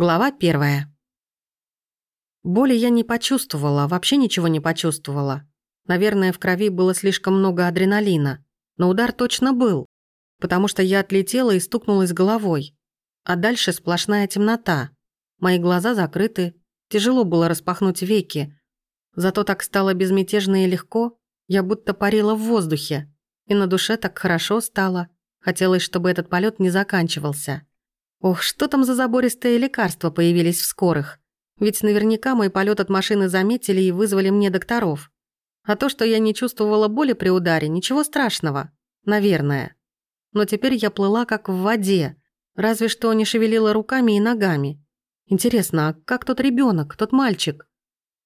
Глава первая. Боли я не почувствовала, вообще ничего не почувствовала. Наверное, в крови было слишком много адреналина. Но удар точно был, потому что я отлетела и стукнулась головой. А дальше сплошная темнота. Мои глаза закрыты, тяжело было распахнуть веки. Зато так стало безмятежно и легко, я будто парила в воздухе. И на душе так хорошо стало. Хотелось, чтобы этот полет не заканчивался. Ох, что там за забористые лекарства появились в скорых? Ведь наверняка мой полет от машины заметили и вызвали мне докторов. А то, что я не чувствовала боли при ударе, ничего страшного. Наверное. Но теперь я плыла как в воде, разве что не шевелила руками и ногами. Интересно, а как тот ребенок, тот мальчик?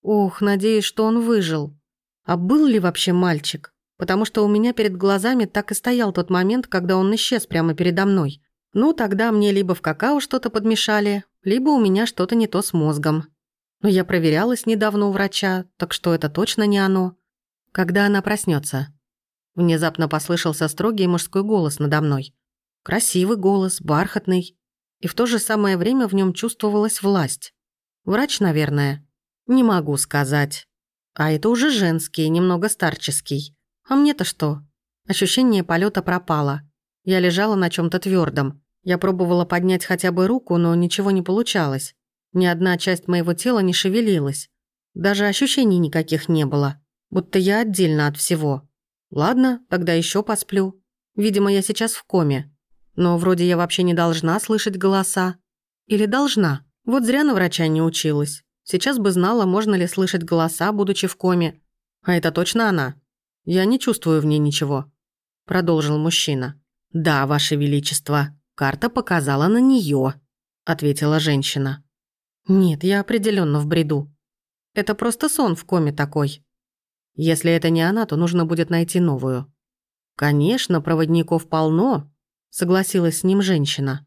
Ох, надеюсь, что он выжил. А был ли вообще мальчик? Потому что у меня перед глазами так и стоял тот момент, когда он исчез прямо передо мной. Ну, тогда мне либо в какао что-то подмешали, либо у меня что-то не то с мозгом. Но я проверялась недавно у врача, так что это точно не оно. Когда она проснется? Внезапно послышался строгий мужской голос надо мной. Красивый голос, бархатный. И в то же самое время в нем чувствовалась власть. Врач, наверное. Не могу сказать. А это уже женский, немного старческий. А мне-то что? Ощущение полета пропало. Я лежала на чем то твердом. Я пробовала поднять хотя бы руку, но ничего не получалось. Ни одна часть моего тела не шевелилась. Даже ощущений никаких не было. Будто я отдельно от всего. Ладно, тогда еще посплю. Видимо, я сейчас в коме. Но вроде я вообще не должна слышать голоса. Или должна? Вот зря на врача не училась. Сейчас бы знала, можно ли слышать голоса, будучи в коме. А это точно она? Я не чувствую в ней ничего. Продолжил мужчина. «Да, Ваше Величество», Карта показала на нее, ответила женщина. Нет, я определенно в бреду. Это просто сон в коме такой. Если это не она, то нужно будет найти новую. Конечно, проводников полно, согласилась с ним женщина.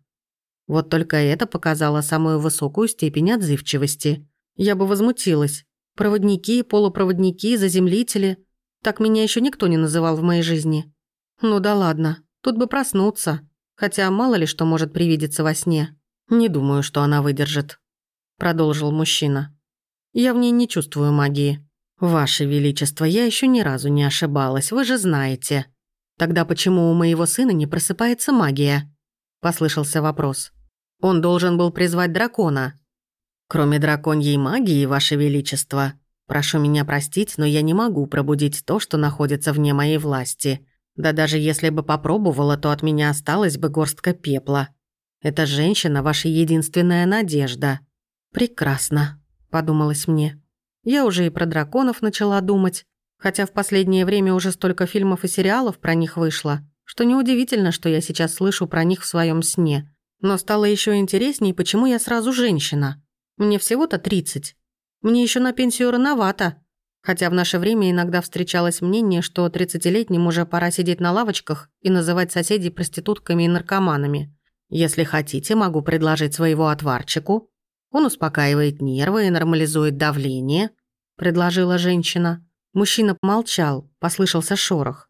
Вот только это показало самую высокую степень отзывчивости. Я бы возмутилась. Проводники, полупроводники, заземлители. Так меня еще никто не называл в моей жизни. Ну да ладно, тут бы проснуться. Хотя мало ли что может привидеться во сне. Не думаю, что она выдержит», — продолжил мужчина. «Я в ней не чувствую магии. Ваше Величество, я еще ни разу не ошибалась, вы же знаете. Тогда почему у моего сына не просыпается магия?» — послышался вопрос. «Он должен был призвать дракона». «Кроме драконьей магии, Ваше Величество, прошу меня простить, но я не могу пробудить то, что находится вне моей власти. Да даже если бы попробовала, то от меня осталась бы горстка пепла. Эта женщина – ваша единственная надежда. Прекрасно, подумалось мне. Я уже и про драконов начала думать, хотя в последнее время уже столько фильмов и сериалов про них вышло, что неудивительно, что я сейчас слышу про них в своем сне. Но стало еще интересней, почему я сразу женщина. Мне всего-то 30. Мне еще на пенсию рановато. Хотя в наше время иногда встречалось мнение, что 30-летним уже пора сидеть на лавочках и называть соседей проститутками и наркоманами. Если хотите, могу предложить своего отварчику. Он успокаивает нервы и нормализует давление», – предложила женщина. Мужчина помолчал, послышался шорох.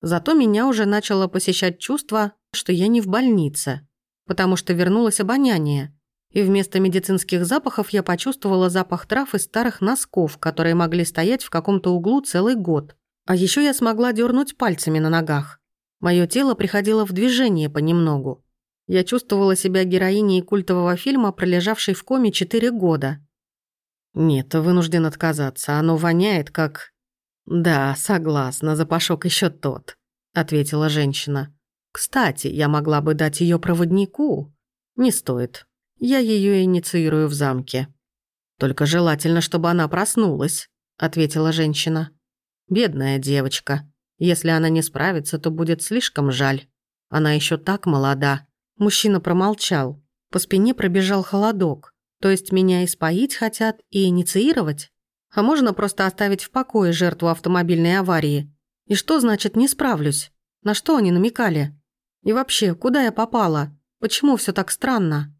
Зато меня уже начало посещать чувство, что я не в больнице, потому что вернулось обоняние – и вместо медицинских запахов я почувствовала запах трав и старых носков, которые могли стоять в каком-то углу целый год. А еще я смогла дернуть пальцами на ногах. Мое тело приходило в движение понемногу. Я чувствовала себя героиней культового фильма, пролежавшей в коме четыре года. «Нет, вынужден отказаться. Оно воняет, как...» «Да, согласна, запашок еще тот», — ответила женщина. «Кстати, я могла бы дать ее проводнику». «Не стоит. Я ее инициирую в замке. Только желательно, чтобы она проснулась, ответила женщина. Бедная девочка. Если она не справится, то будет слишком жаль. Она еще так молода. Мужчина промолчал. По спине пробежал холодок. То есть меня испоить хотят и инициировать? А можно просто оставить в покое жертву автомобильной аварии? И что значит «не справлюсь»? На что они намекали? И вообще, куда я попала? Почему все так странно?